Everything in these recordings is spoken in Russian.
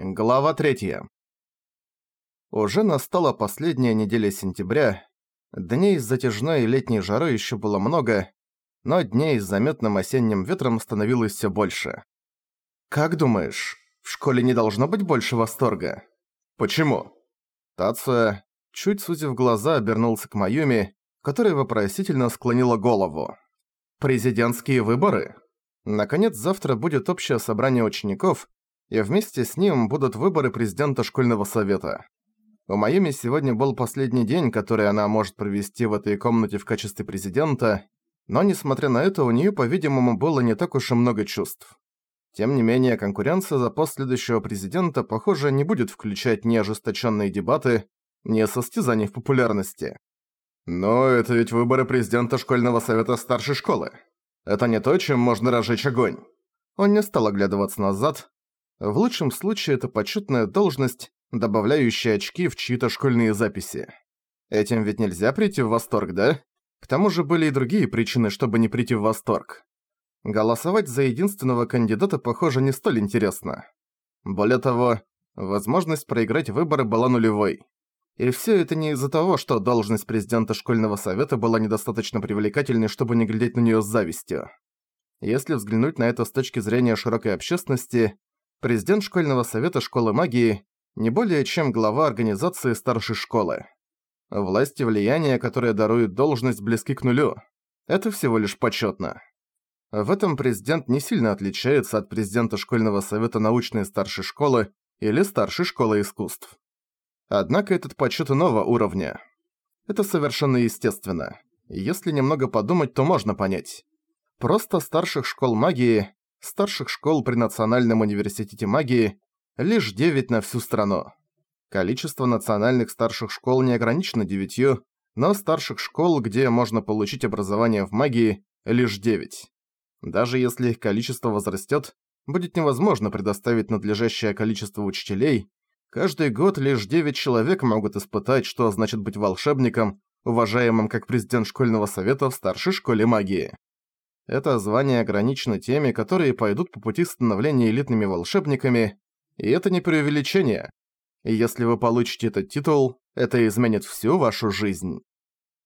Глава 3. Уже настала последняя неделя сентября. Дней с затяжной летней жарой еще было много, но дней с заметным осенним ветром становилось все больше. «Как думаешь, в школе не должно быть больше восторга?» «Почему?» Тацуя, чуть сузив глаза, обернулся к Майюми, которая вопросительно склонила голову. «Президентские выборы?» Наконец, завтра будет общее собрание учеников, и вместе с ним будут выборы президента школьного совета. У Майами сегодня был последний день, который она может провести в этой комнате в качестве президента, но несмотря на это, у нее, по-видимому, было не так уж и много чувств. Тем не менее, конкуренция за пост следующего президента, похоже, не будет включать ни ожесточенные дебаты, ни состязаний в популярности. Но это ведь выборы президента школьного совета старшей школы. Это не то, чем можно разжечь огонь. Он не стал оглядываться назад, в лучшем случае это почетная должность, добавляющая очки в чьи-то школьные записи. Этим ведь нельзя прийти в восторг, да? К тому же были и другие причины, чтобы не прийти в восторг. Голосовать за единственного кандидата, похоже, не столь интересно. Более того, возможность проиграть выборы была нулевой. И все это не из-за того, что должность президента школьного совета была недостаточно привлекательной, чтобы не глядеть на нее с завистью. Если взглянуть на это с точки зрения широкой общественности, президент школьного совета школы магии не более чем глава организации старшей школы. Власть и влияние, которые даруют должность, близки к нулю. Это всего лишь почетно. В этом президент не сильно отличается от президента школьного совета научной старшей школы или старшей школы искусств. Однако этот почет иного уровня. Это совершенно естественно. Если немного подумать, то можно понять. Просто старших школ магии старших школ при Национальном университете магии лишь 9 на всю страну. Количество национальных старших школ не ограничено девятью, но старших школ, где можно получить образование в магии, лишь 9. Даже если их количество возрастет, будет невозможно предоставить надлежащее количество учителей, каждый год лишь 9 человек могут испытать, что значит быть волшебником, уважаемым как президент школьного совета в старшей школе магии. Это звание ограничено теми, которые пойдут по пути становления элитными волшебниками, и это не преувеличение. Если вы получите этот титул, это изменит всю вашу жизнь.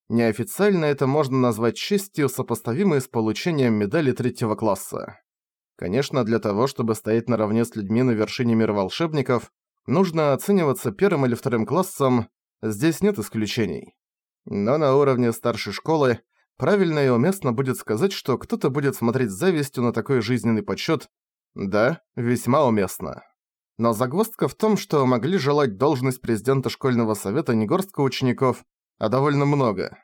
Неофициально это можно назвать честью, сопоставимой с получением медали третьего класса. Конечно, для того, чтобы стоять наравне с людьми на вершине мира волшебников, нужно оцениваться первым или вторым классом, здесь нет исключений. Но на уровне старшей школы Правильно и уместно будет сказать, что кто-то будет смотреть с завистью на такой жизненный подсчёт. Да, весьма уместно. Но загвоздка в том, что могли желать должность президента школьного совета не горстка учеников, а довольно много.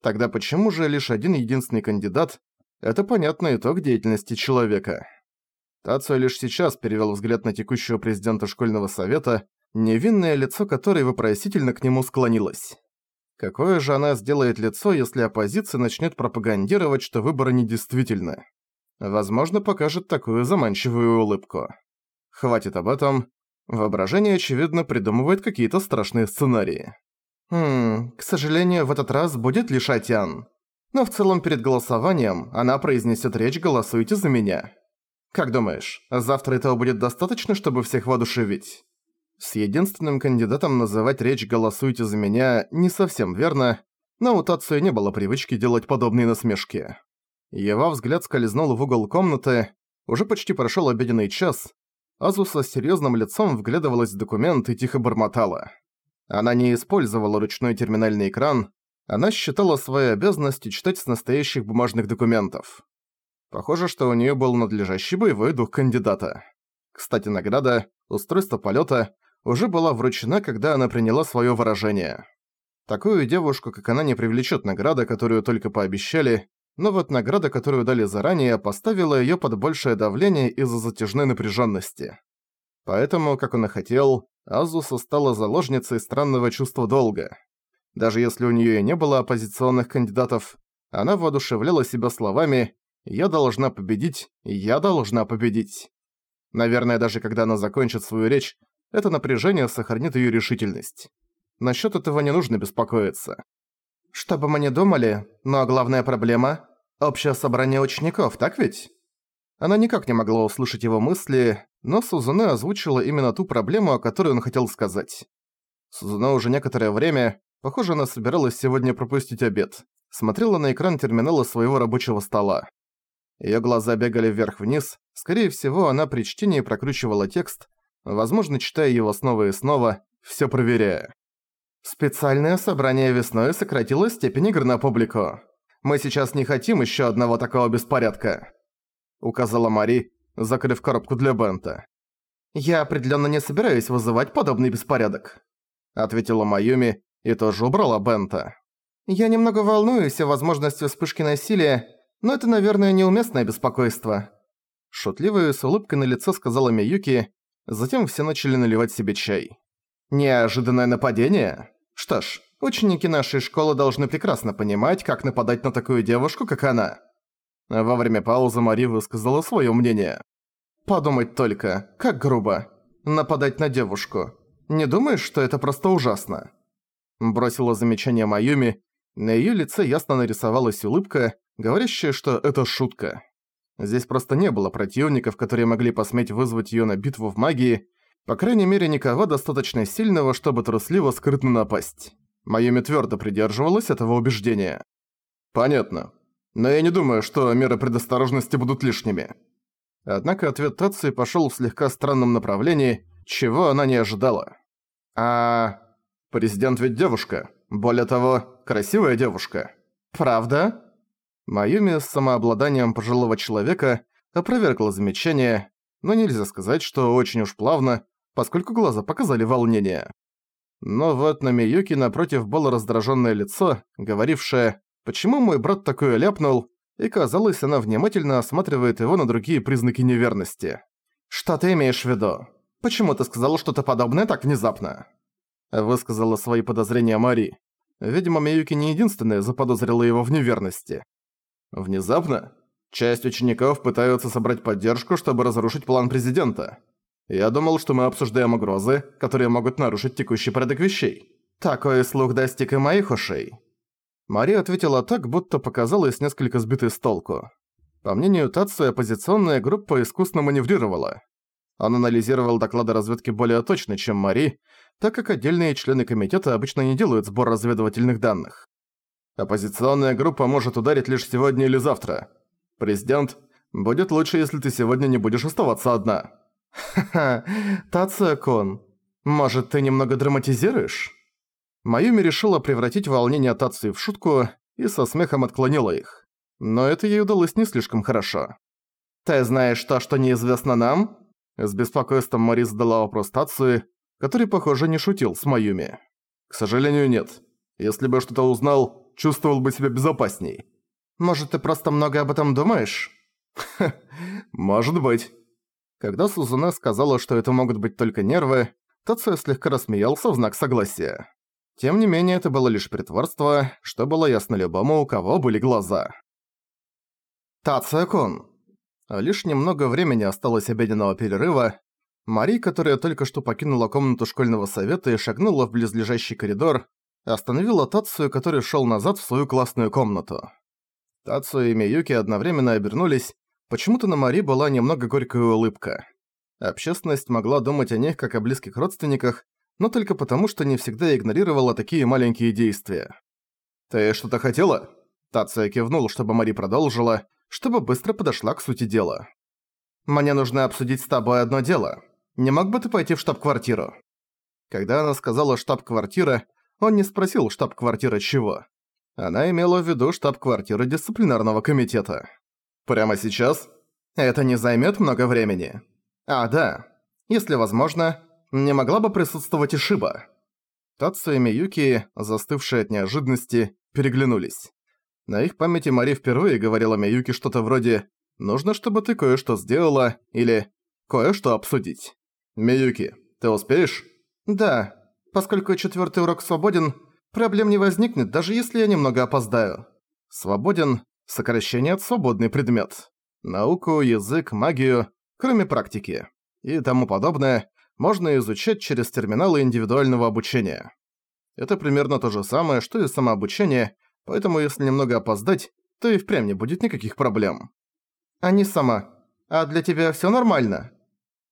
Тогда почему же лишь один единственный кандидат? Это понятный итог деятельности человека. Тацуя лишь сейчас перевел взгляд на текущего президента школьного совета, невинное лицо которой вопросительно к нему склонилось. Какое же она сделает лицо, если оппозиция начнет пропагандировать, что выборы недействительны? Возможно, покажет такую заманчивую улыбку. Хватит об этом. Воображение, очевидно, придумывает какие-то страшные сценарии. Хм, к сожалению, в этот раз будет лишь Атян. Но в целом перед голосованием она произнесет речь «Голосуйте за меня». Как думаешь, завтра этого будет достаточно, чтобы всех воодушевить? С единственным кандидатом называть речь «голосуйте за меня» не совсем верно, но у Тацуя не было привычки делать подобные насмешки. Его взгляд скользнул в угол комнаты, уже почти прошёл обеденный час, Азуса с серьёзным лицом вглядывалась в документ и тихо бормотала. Она не использовала ручной терминальный экран, она считала своей обязанностью читать с настоящих бумажных документов. Похоже, что у неё был надлежащий боевой дух кандидата. Кстати, награда, устройство полёта уже была вручена, когда она приняла своё выражение. Такую девушку, как она, не привлечет награда, которую только пообещали, но вот награда, которую дали заранее, поставила её под большее давление из-за затяжной напряженности. Поэтому, как он и хотел, Азуса стала заложницей странного чувства долга. Даже если у неё и не было оппозиционных кандидатов, она воодушевляла себя словами «Я должна победить, я должна победить». Наверное, даже когда она закончит свою речь, это напряжение сохранит её решительность. Насчёт этого не нужно беспокоиться. Что бы мы ни думали, но главная проблема – общее собрание учеников, так ведь? Она никак не могла услышать его мысли, но Сузуне озвучила именно ту проблему, о которой он хотел сказать. Сузуне уже некоторое время, похоже, она собиралась сегодня пропустить обед, смотрела на экран терминала своего рабочего стола. Её глаза бегали вверх-вниз, скорее всего, она при чтении прокручивала текст, возможно, читая его снова и снова, всё проверяя. Специальное собрание весной сократило степень игр на публику. Мы сейчас не хотим ещё одного такого беспорядка», — указала Мари, закрыв коробку для Бента. «Я определённо не собираюсь вызывать подобный беспорядок», — ответила Майюми и тоже убрала Бента. «Я немного волнуюсь о возможности вспышки насилия, но это, наверное, неуместное беспокойство». Шутливая с улыбкой на лице сказала Миюки, затем все начали наливать себе чай. «Неожиданное нападение? Что ж, ученики нашей школы должны прекрасно понимать, как нападать на такую девушку, как она». Во время паузы Мари высказала своё мнение. «Подумать только, как грубо. Нападать на девушку. Не думаешь, что это просто ужасно?» Бросила замечание Майюми. На её лице ясно нарисовалась улыбка, говорящая, что это шутка. Здесь просто не было противников, которые могли посметь вызвать её на битву в магии, по крайней мере никого достаточно сильного, чтобы трусливо скрытно напасть. Майюми твёрдо придерживалась этого убеждения. «Понятно. Но я не думаю, что меры предосторожности будут лишними». Однако ответ Тации пошёл в слегка странном направлении, чего она не ожидала. «А... президент ведь девушка. Более того, красивая девушка. Правда?» Майюми с самообладанием пожилого человека опровергла замечание, но нельзя сказать, что очень уж плавно, поскольку глаза показали волнение. Но вот на Миюки напротив было раздраженное лицо, говорившее «Почему мой брат такое ляпнул?» и казалось, она внимательно осматривает его на другие признаки неверности. «Что ты имеешь в виду? Почему ты сказал что-то подобное так внезапно?» Высказала свои подозрения Мари. Видимо, Миюки не единственная заподозрила его в неверности. Внезапно часть учеников пытаются собрать поддержку, чтобы разрушить план президента. Я думал, что мы обсуждаем угрозы, которые могут нарушить текущий порядок вещей. Такой слух достиг и моих ушей. Мария ответила так, будто показалась несколько сбитой с толку. По мнению Татсу, оппозиционная группа искусно маневрировала. Он анализировал доклады разведки более точно, чем Мари, так как отдельные члены комитета обычно не делают сбор разведывательных данных. Оппозиционная группа может ударить лишь сегодня или завтра. Президент, будет лучше, если ты сегодня не будешь оставаться одна. Ха-ха, Тация-кун, может, ты немного драматизируешь? Майюми решила превратить волнение Тации в шутку и со смехом отклонила их. Но это ей удалось не слишком хорошо. «Ты знаешь то, что неизвестно нам?» С беспокойством Мари задала вопрос Тации, который, похоже, не шутил с Майюми. «К сожалению, нет. Если бы что-то узнал, чувствовал бы себя безопасней. Может, ты просто много об этом думаешь? может быть. Когда Сузуна сказала, что это могут быть только нервы, Тацио слегка рассмеялся в знак согласия. Тем не менее, это было лишь притворство, что было ясно любому, у кого были глаза. Тацио-кун. Лишь немного времени осталось обеденного перерыва. Мари, которая только что покинула комнату школьного совета и шагнула в близлежащий коридор, остановила Тацию, который шел назад в свою классную комнату. Тацию и Миюки одновременно обернулись, почему-то на Мари была немного горькая улыбка. Общественность могла думать о них как о близких родственниках, но только потому, что не всегда игнорировала такие маленькие действия. «Ты что-то хотела?» Тация кивнул, чтобы Мари продолжила, чтобы быстро подошла к сути дела. «Мне нужно обсудить с тобой одно дело. Не мог бы ты пойти в штаб-квартиру?» Когда она сказала «штаб-квартира», он не спросил штаб-квартира чего. Она имела в виду штаб-квартиру дисциплинарного комитета. Прямо сейчас? Это не займет много времени. А, да. Если возможно, не могла бы присутствовать и Шиба. Татсу и Миюки, застывшие от неожиданности, переглянулись. На их памяти Мари впервые говорила Миюки что-то вроде «Нужно, чтобы ты кое-что сделала» или «Кое-что обсудить». «Миюки, ты успеешь?» «Да, Поскольку четвертый урок свободен, проблем не возникнет, даже если я немного опоздаю. Свободен – сокращение от свободный предмет. Науку, язык, магию, кроме практики. И тому подобное можно изучать через терминалы индивидуального обучения. Это примерно то же самое, что и самообучение, поэтому если немного опоздать, то и впрямь не будет никаких проблем. А не сама. А для тебя всё нормально?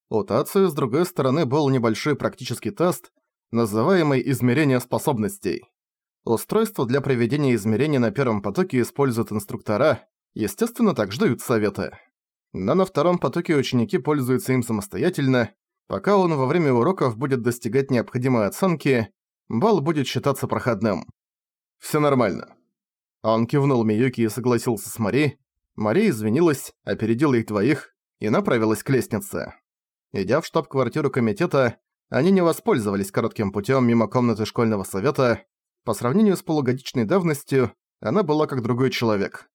У Тацию, с другой стороны, был небольшой практический тест, называемый «измерение способностей». Устройство для проведения измерений на первом потоке используют инструктора, естественно, также дают советы. Но на втором потоке ученики пользуются им самостоятельно, пока он во время уроков будет достигать необходимой оценки, балл будет считаться проходным. Всё нормально. Он кивнул Миюки и согласился с Мари. Мари извинилась, опередила их двоих и направилась к лестнице. Идя в штаб-квартиру комитета, они не воспользовались коротким путём мимо комнаты школьного совета. По сравнению с полугодичной давностью, она была как другой человек.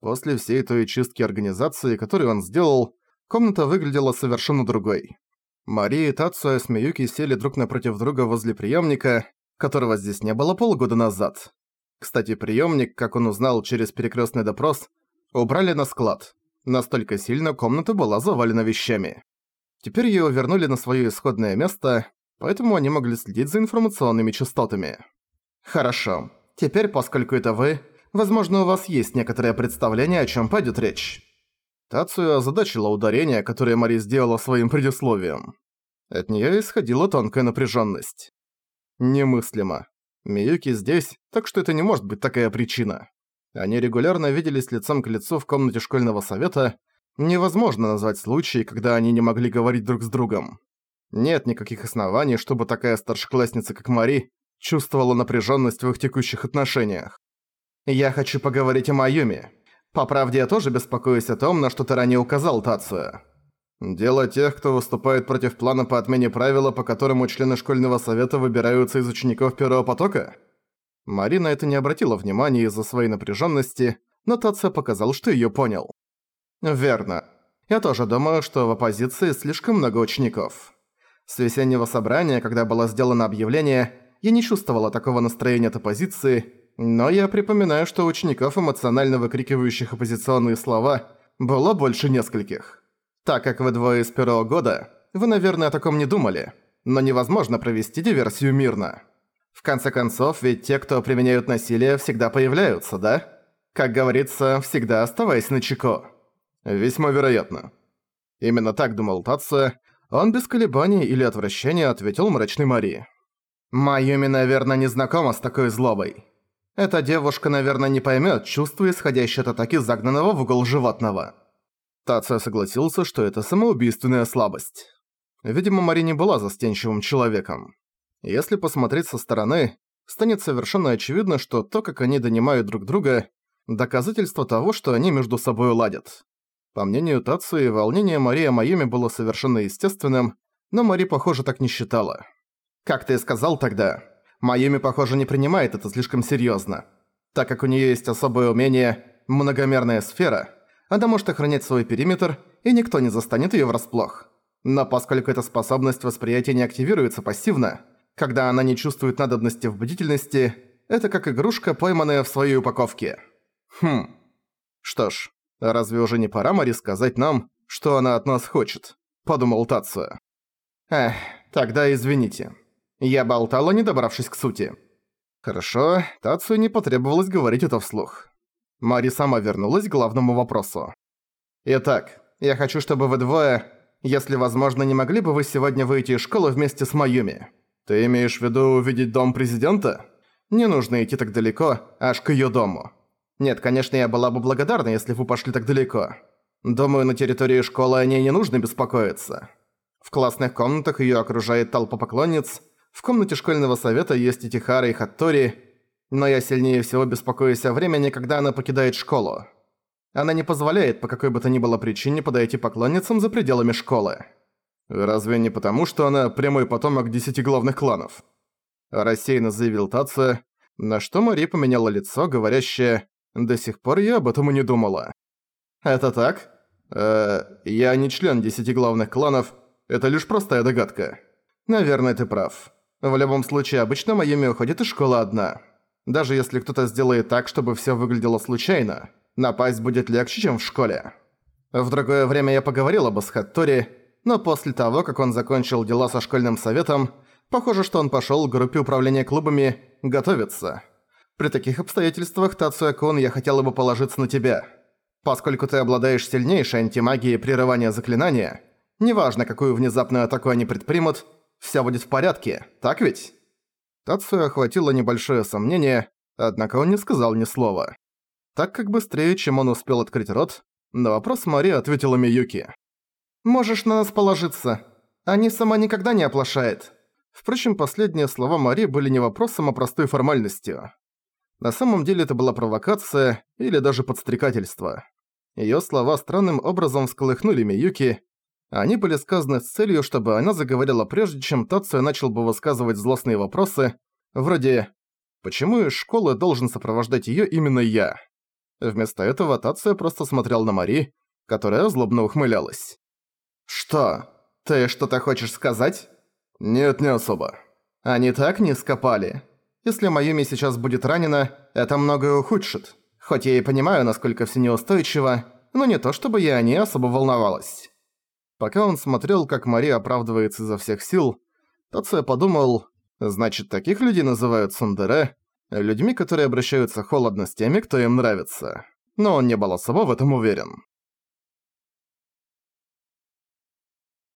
После всей той чистки организации, которую он сделал, комната выглядела совершенно другой. Мария и Тацуя с Миюки сели друг напротив друга возле приемника, которого здесь не было полгода назад. Кстати, приемник, как он узнал через перекрестный допрос, убрали на склад. Настолько сильно комната была завалена вещами. Теперь его вернули на свое исходное место, поэтому они могли следить за информационными частотами. «Хорошо. Теперь, поскольку это вы, возможно, у вас есть некоторое представление, о чем пойдет речь». Тацию озадачила ударение, которое Мари сделала своим предисловием. От нее исходила тонкая напряженность. Немыслимо. Миюки здесь, так что это не может быть такая причина. Они регулярно виделись лицом к лицу в комнате школьного совета. Невозможно назвать случаи, когда они не могли говорить друг с другом. Нет никаких оснований, чтобы такая старшеклассница, как Мари, чувствовала напряженность в их текущих отношениях. «Я хочу поговорить о Майюми», по правде, я тоже беспокоюсь о том, на что ты ранее указал, Тацуя. Дело тех, кто выступает против плана по отмене правила, по которому члены школьного совета выбираются из учеников первого потока? Марина это не обратила внимания из-за своей напряженности, но Тация показал, что ее понял. Верно. Я тоже думаю, что в оппозиции слишком много учеников. С весеннего собрания, когда было сделано объявление, я не чувствовала такого настроения от оппозиции, но я припоминаю, что учеников, эмоционально выкрикивающих оппозиционные слова, было больше нескольких. Так как вы двое из первого года, вы, наверное, о таком не думали, но невозможно провести диверсию мирно. В конце концов, ведь те, кто применяют насилие, всегда появляются, да? Как говорится, всегда оставайся начеку. Весьма вероятно. Именно так думал Татсо, он без колебаний или отвращения ответил мрачной Марии. «Майюми, наверное, не знакома с такой злобой. Эта девушка, наверное, не поймет чувства, исходящие от атаки загнанного в угол животного. Тация согласился, что это самоубийственная слабость. Видимо, Мари не была застенчивым человеком. Если посмотреть со стороны, станет совершенно очевидно, что то, как они донимают друг друга, доказательство того, что они между собой ладят. По мнению Тацуи, волнение Марии о Майюме было совершенно естественным, но Мари, похоже, так не считала. «Как ты сказал тогда, Майюми, похоже, не принимает это слишком серьёзно. Так как у неё есть особое умение «многомерная сфера», она может охранять свой периметр, и никто не застанет её врасплох. Но поскольку эта способность восприятия не активируется пассивно, когда она не чувствует надобности в бдительности, это как игрушка, пойманная в своей упаковке. Хм. Что ж, разве уже не пора Мари сказать нам, что она от нас хочет? Подумал Тация. Эх, тогда извините. Я болтала, не добравшись к сути. Хорошо, Тацию не потребовалось говорить это вслух. Мари сама вернулась к главному вопросу. Итак, я хочу, чтобы вы двое, если возможно, не могли бы вы сегодня выйти из школы вместе с Майюми. Ты имеешь в виду увидеть дом президента? Не нужно идти так далеко, аж к её дому. Нет, конечно, я была бы благодарна, если вы пошли так далеко. Думаю, на территории школы о ней не нужно беспокоиться. В классных комнатах её окружает толпа поклонниц, в комнате школьного совета есть и Тихара, и Хаттори, но я сильнее всего беспокоюсь о времени, когда она покидает школу. Она не позволяет по какой бы то ни было причине подойти поклонницам за пределами школы. Разве не потому, что она прямой потомок десяти главных кланов? Рассеянно заявил Тация, на что Мари поменяла лицо, говорящее «До сих пор я об этом и не думала». «Это так?» «Э, я не член десяти главных кланов, это лишь простая догадка». «Наверное, ты прав. В любом случае, обычно Майами уходит из школы одна. Даже если кто-то сделает так, чтобы всё выглядело случайно, напасть будет легче, чем в школе. В другое время я поговорила бы с Хаттори, но после того, как он закончил дела со школьным советом, похоже, что он пошёл к группе управления клубами готовиться. При таких обстоятельствах, Тацуя-кун, я хотела бы положиться на тебя. Поскольку ты обладаешь сильнейшей антимагией прерывания заклинания, Неважно, какую внезапную атаку они предпримут, всё будет в порядке, так ведь?» Тацию охватило небольшое сомнение, однако он не сказал ни слова. Так как быстрее, чем он успел открыть рот, на вопрос Мари ответила Миюки. «Можешь на нас положиться. Они сама никогда не оплошает». Впрочем, последние слова Мари были не вопросом, а простой формальностью. На самом деле это была провокация или даже подстрекательство. Её слова странным образом всколыхнули Миюки. Они были сказаны с целью, чтобы она заговорила прежде, чем Тацуя начал бы высказывать злостные вопросы, вроде «Почему из школы должен сопровождать её именно я?» Вместо этого Тация просто смотрел на Мари, которая злобно ухмылялась. «Что? Ты что-то хочешь сказать?» «Нет, не особо». «Они так не скопали. Если Майюми сейчас будет ранена, это многое ухудшит. Хоть я и понимаю, насколько все неустойчиво, но не то чтобы я о ней особо волновалась». Пока он смотрел, как Мари оправдывается изо всех сил, Тация подумал, значит, таких людей называют сундере, людьми, которые обращаются холодно с теми, кто им нравится. Но он не был особо в этом уверен.